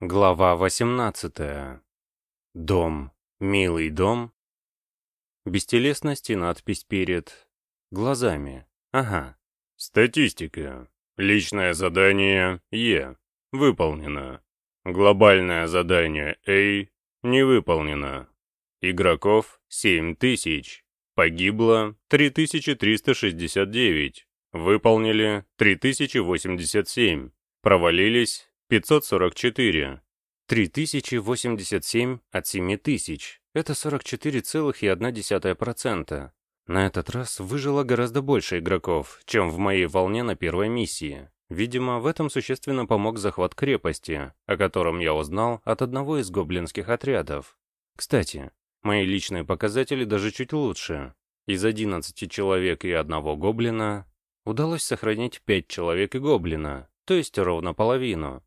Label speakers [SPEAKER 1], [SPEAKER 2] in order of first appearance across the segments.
[SPEAKER 1] Глава 18. Дом. Милый дом. Бестелесность и надпись перед глазами. Ага.
[SPEAKER 2] Статистика. Личное задание Е. Выполнено. Глобальное задание А. Не выполнено. Игроков 7000. Погибло 3369. Выполнили 3087. Провалились 544.
[SPEAKER 1] 3087 от 7000. Это 44,1%. На этот раз выжило гораздо больше игроков, чем в моей волне на первой миссии. Видимо, в этом существенно помог захват крепости, о котором я узнал от одного из гоблинских отрядов. Кстати, мои личные показатели даже чуть лучше. Из 11 человек и одного гоблина удалось сохранить 5 человек и гоблина, то есть ровно половину.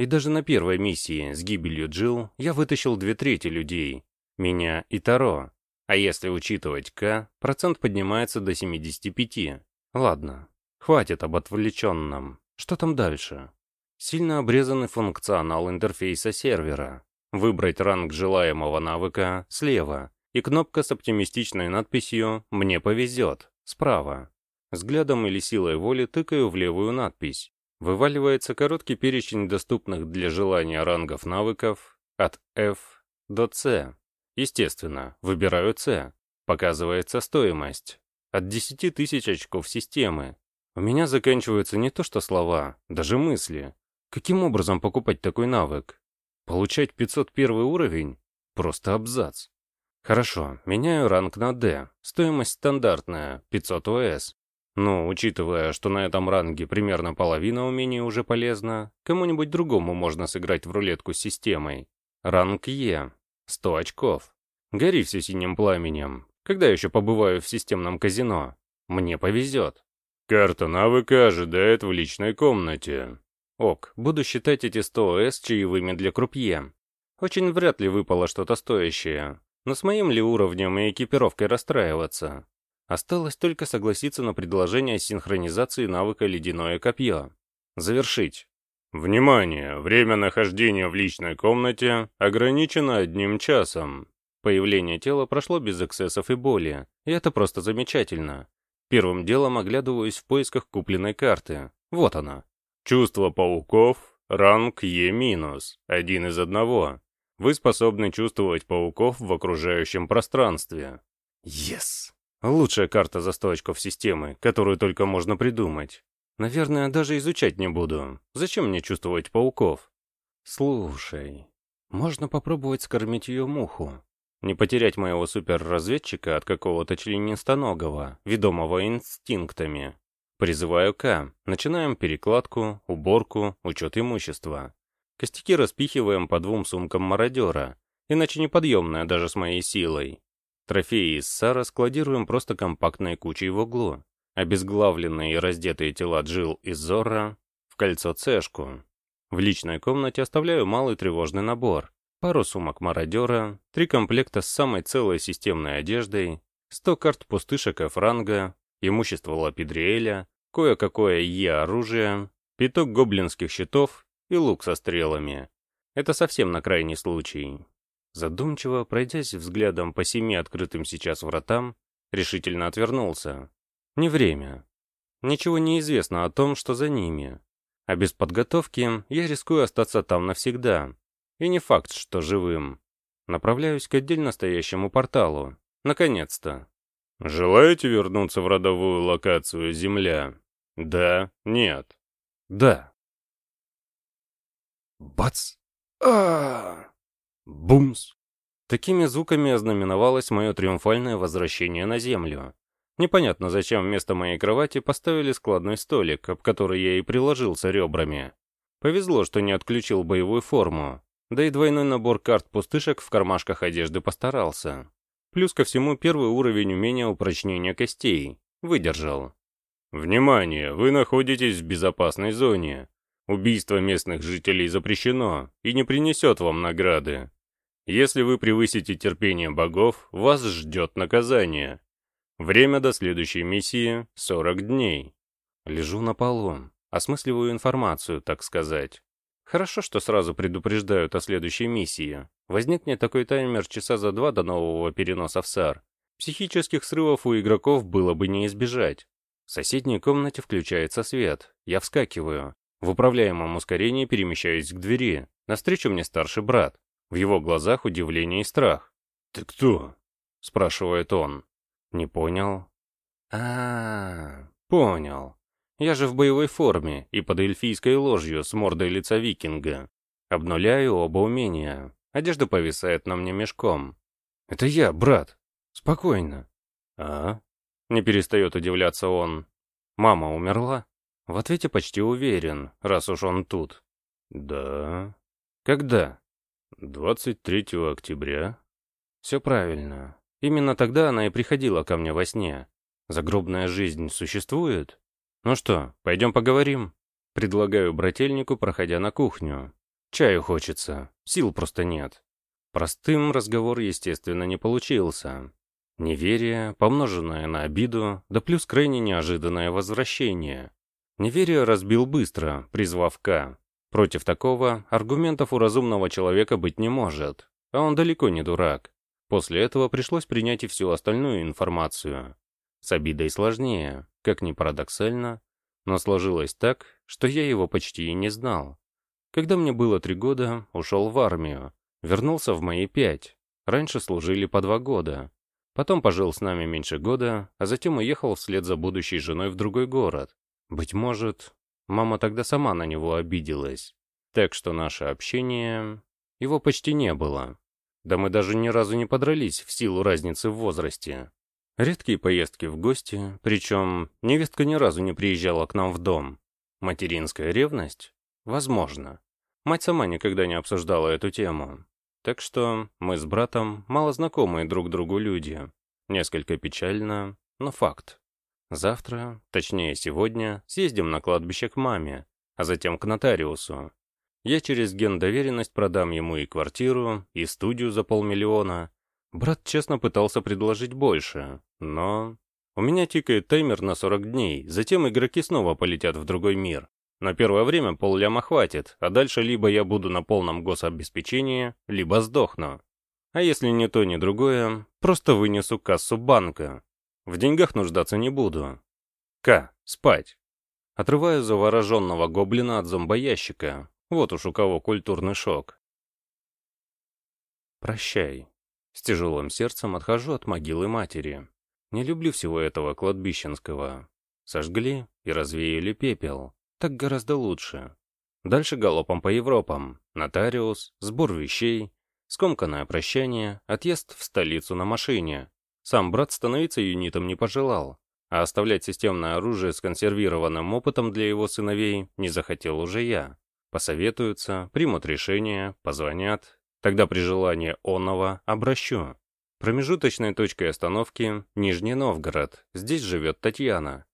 [SPEAKER 1] И даже на первой миссии с гибелью Джилл я вытащил две трети людей. Меня и Таро. А если учитывать К, процент поднимается до 75. Ладно, хватит об отвлеченном. Что там дальше? Сильно обрезанный функционал интерфейса сервера. Выбрать ранг желаемого навыка слева. И кнопка с оптимистичной надписью «Мне повезет» справа. Взглядом или силой воли тыкаю в левую надпись. Вываливается короткий перечень доступных для желания рангов навыков от F до C. Естественно, выбираю C. Показывается стоимость. От 10 тысяч очков системы. У меня заканчиваются не то что слова, даже мысли. Каким образом покупать такой навык? Получать 501 уровень? Просто абзац. Хорошо, меняю ранг на D. Стоимость стандартная, 500 ОС. Но, учитывая, что на этом ранге примерно половина умений уже полезна, кому-нибудь другому можно сыграть в рулетку с системой. Ранг Е. 100 очков. Гори все синим пламенем. Когда еще побываю в системном казино? Мне повезет.
[SPEAKER 2] Карта навыка ожидает в личной комнате.
[SPEAKER 1] Ок, буду считать эти 100 ОС чаевыми для крупье. Очень вряд ли выпало что-то стоящее. Но с моим ли уровнем и экипировкой расстраиваться? Осталось только согласиться на предложение синхронизации навыка «Ледяное копье». Завершить.
[SPEAKER 2] Внимание! Время нахождения в личной комнате ограничено одним часом.
[SPEAKER 1] Появление тела прошло без эксцессов и боли, и это просто замечательно. Первым делом оглядываюсь в поисках купленной карты. Вот она.
[SPEAKER 2] Чувство пауков, ранг Е-, один из одного. Вы способны чувствовать пауков в окружающем пространстве.
[SPEAKER 1] Yes! Лучшая карта за 100 очков системы, которую только можно придумать. Наверное, даже изучать не буду. Зачем мне чувствовать пауков? Слушай, можно попробовать скормить ее муху. Не потерять моего суперразведчика от какого-то членистоногого, ведомого инстинктами. Призываю К. Начинаем перекладку, уборку, учет имущества. Костяки распихиваем по двум сумкам мародера, иначе неподъемная даже с моей силой. Трофеи из Сара складируем просто компактной кучей в углу. Обезглавленные и раздетые тела Джил и Зорро в кольцо цешку. В личной комнате оставляю малый тревожный набор. Пару сумок мародера, три комплекта с самой целой системной одеждой, 100 карт пустышек Франга, имущество Лапидриэля, кое-какое Е-оружие, пяток гоблинских щитов и лук со стрелами. Это совсем на крайний случай. Задумчиво, пройдясь взглядом по семи открытым сейчас вратам, решительно отвернулся. Не время. Ничего не известно о том, что за ними. А без подготовки я рискую остаться там навсегда. И не факт, что живым. Направляюсь к отдельно стоящему порталу. Наконец-то.
[SPEAKER 2] Желаете вернуться в родовую локацию Земля? Да? Нет?
[SPEAKER 1] Да. Бац! а, -а, -а! Бумс! Такими звуками ознаменовалось мое триумфальное возвращение на землю. Непонятно, зачем вместо моей кровати поставили складной столик, об который я и приложился ребрами. Повезло, что не отключил боевую форму. Да и двойной набор карт пустышек в кармашках одежды постарался. Плюс ко всему первый уровень умения упрочнения костей. Выдержал.
[SPEAKER 2] «Внимание! Вы находитесь в безопасной зоне. Убийство местных жителей запрещено и не принесет вам награды. Если вы превысите терпение богов, вас ждет наказание. Время до следующей миссии — 40 дней.
[SPEAKER 1] Лежу на полу, осмысливаю информацию, так сказать. Хорошо, что сразу предупреждают о следующей миссии. Возникнет такой таймер часа за два до нового переноса в САР. Психических срывов у игроков было бы не избежать. В соседней комнате включается свет. Я вскакиваю. В управляемом ускорении перемещаюсь к двери. Навстречу мне старший брат. В его глазах удивление и страх.
[SPEAKER 2] «Ты кто?»
[SPEAKER 1] — спрашивает он. «Не понял?» а, -а, -а понял. Я же в боевой форме и под эльфийской ложью с мордой лица викинга. Обнуляю оба умения. Одежда повисает на мне мешком. «Это я, брат. Спокойно». «А?» Не перестает удивляться он. «Мама умерла?» В ответе почти уверен, раз уж он тут.
[SPEAKER 2] «Да».
[SPEAKER 1] «Когда?»
[SPEAKER 2] «23 октября».
[SPEAKER 1] «Все правильно. Именно тогда она и приходила ко мне во сне. Загробная жизнь существует?» «Ну что, пойдем поговорим?» Предлагаю брательнику, проходя на кухню. Чаю хочется, сил просто нет. Простым разговор, естественно, не получился. Неверие, помноженное на обиду, да плюс крайне неожиданное возвращение. Неверие разбил быстро, призвав К. Против такого аргументов у разумного человека быть не может, а он далеко не дурак. После этого пришлось принять и всю остальную информацию. С обидой сложнее, как ни парадоксально, но сложилось так, что я его почти и не знал. Когда мне было три года, ушел в армию, вернулся в мои пять. Раньше служили по два года. Потом пожил с нами меньше года, а затем уехал вслед за будущей женой в другой город. Быть может, мама тогда сама на него обиделась. Так что наше общение... Его почти не было. Да мы даже ни разу не подрались в силу разницы в возрасте. Редкие поездки в гости, причем невестка ни разу не приезжала к нам в дом. Материнская ревность? Возможно. Мать сама никогда не обсуждала эту тему. Так что мы с братом мало знакомые друг другу люди. Несколько печально, но факт. Завтра, точнее сегодня, съездим на кладбище к маме, а затем к нотариусу. Я через гендоверенность продам ему и квартиру, и студию за полмиллиона, Брат честно пытался предложить больше, но... У меня тикает таймер на 40 дней, затем игроки снова полетят в другой мир. На первое время полляма хватит, а дальше либо я буду на полном гособеспечении, либо сдохну. А если ни то, ни другое, просто вынесу кассу банка. В деньгах нуждаться не буду. К. Спать. Отрываю завороженного гоблина от зомбоящика. Вот уж у кого культурный шок. Прощай. С тяжелым сердцем отхожу от могилы матери. Не люблю всего этого кладбищенского. Сожгли и развеяли пепел. Так гораздо лучше. Дальше галопом по Европам. Нотариус, сбор вещей, скомканное прощание, отъезд в столицу на машине. Сам брат становиться юнитом не пожелал, а оставлять системное оружие с консервированным опытом для его сыновей не захотел уже я. Посоветуются, примут решение, позвонят, Тогда при желании онного обращу. Промежуточной точкой остановки – Нижний Новгород. Здесь живет Татьяна.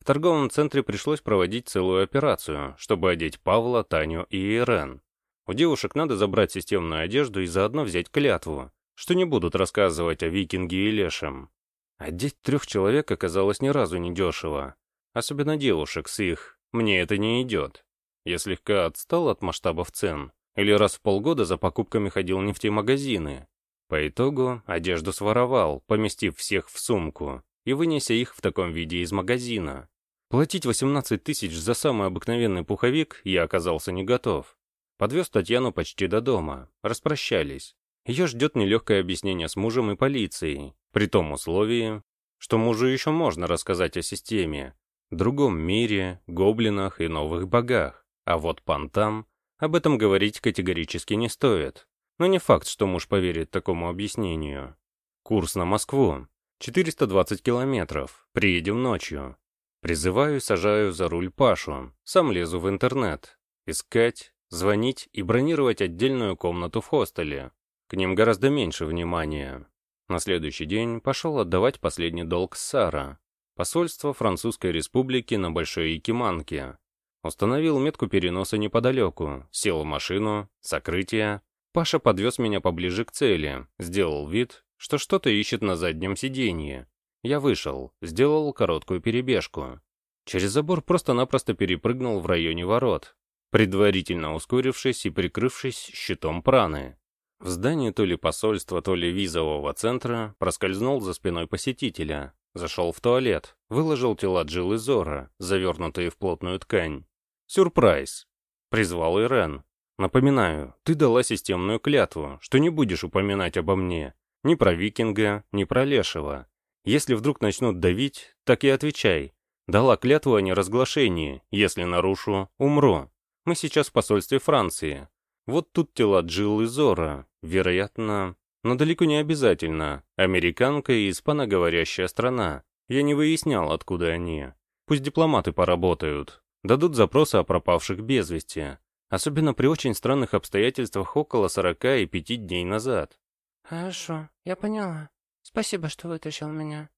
[SPEAKER 1] В торговом центре пришлось проводить целую операцию, чтобы одеть Павла, Таню и Ирен. У девушек надо забрать системную одежду и заодно взять клятву, что не будут рассказывать о викинге и лешем. Одеть трех человек оказалось ни разу не дешево. Особенно девушек с их «мне это не идет». Я слегка отстал от масштабов цен, или раз в полгода за покупками ходил не в те магазины. По итогу одежду своровал, поместив всех в сумку и вынеся их в таком виде из магазина. Платить 18 тысяч за самый обыкновенный пуховик я оказался не готов. Подвез Татьяну почти до дома, распрощались. Ее ждет нелегкое объяснение с мужем и полицией, при том условии, что мужу еще можно рассказать о системе, другом мире, гоблинах и новых богах, а вот понтам об этом говорить категорически не стоит. Но не факт, что муж поверит такому объяснению. Курс на Москву. 420 километров. Приедем ночью. Призываю сажаю за руль Пашу. Сам лезу в интернет. Искать, звонить и бронировать отдельную комнату в хостеле. К ним гораздо меньше внимания. На следующий день пошел отдавать последний долг Сара. Посольство Французской Республики на Большой Якиманке. Установил метку переноса неподалеку, сел в машину, сокрытие. Паша подвез меня поближе к цели, сделал вид, что что-то ищет на заднем сиденье. Я вышел, сделал короткую перебежку. Через забор просто-напросто перепрыгнул в районе ворот. предварительно ускорившись и прикрывшись щитом праны. В здании то ли посольства, то ли визового центра проскользнул за спиной посетителя, зашел в туалет, выложил тела Джилл и Зора, завернутые в плотную ткань. «Сюрприз!» — призвал Ирен. «Напоминаю, ты дала системную клятву, что не будешь упоминать обо мне. Ни про викинга, ни про лешего. Если вдруг начнут давить, так и отвечай. Дала клятву о неразглашении. Если нарушу, умру. Мы сейчас в посольстве Франции. Вот тут тела Джилл и Зора. Вероятно, но далеко не обязательно. Американка и испаноговорящая страна. Я не выяснял, откуда они. Пусть дипломаты поработают. Дадут запросы о пропавших без вести. Особенно при очень странных обстоятельствах около 45 дней назад.
[SPEAKER 3] «Хорошо, я поняла. Спасибо, что вытащил меня».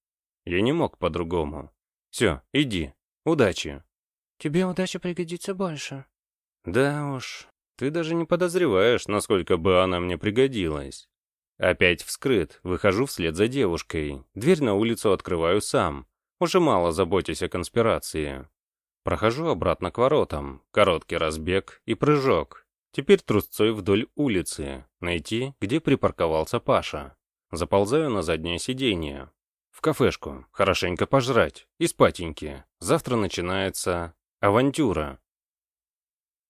[SPEAKER 1] Я не мог по-другому. «Все, иди. Удачи».
[SPEAKER 3] «Тебе удача пригодится больше».
[SPEAKER 1] Да уж, ты даже не подозреваешь, насколько бы она мне пригодилась. Опять вскрыт, выхожу вслед за девушкой. Дверь на улицу открываю сам. Уже мало заботясь о конспирации. Прохожу обратно к воротам. Короткий разбег и прыжок. Теперь трусцой вдоль улицы. Найти, где припарковался Паша. Заползаю на заднее сиденье. В кафешку. Хорошенько пожрать. И спатеньки. Завтра начинается авантюра.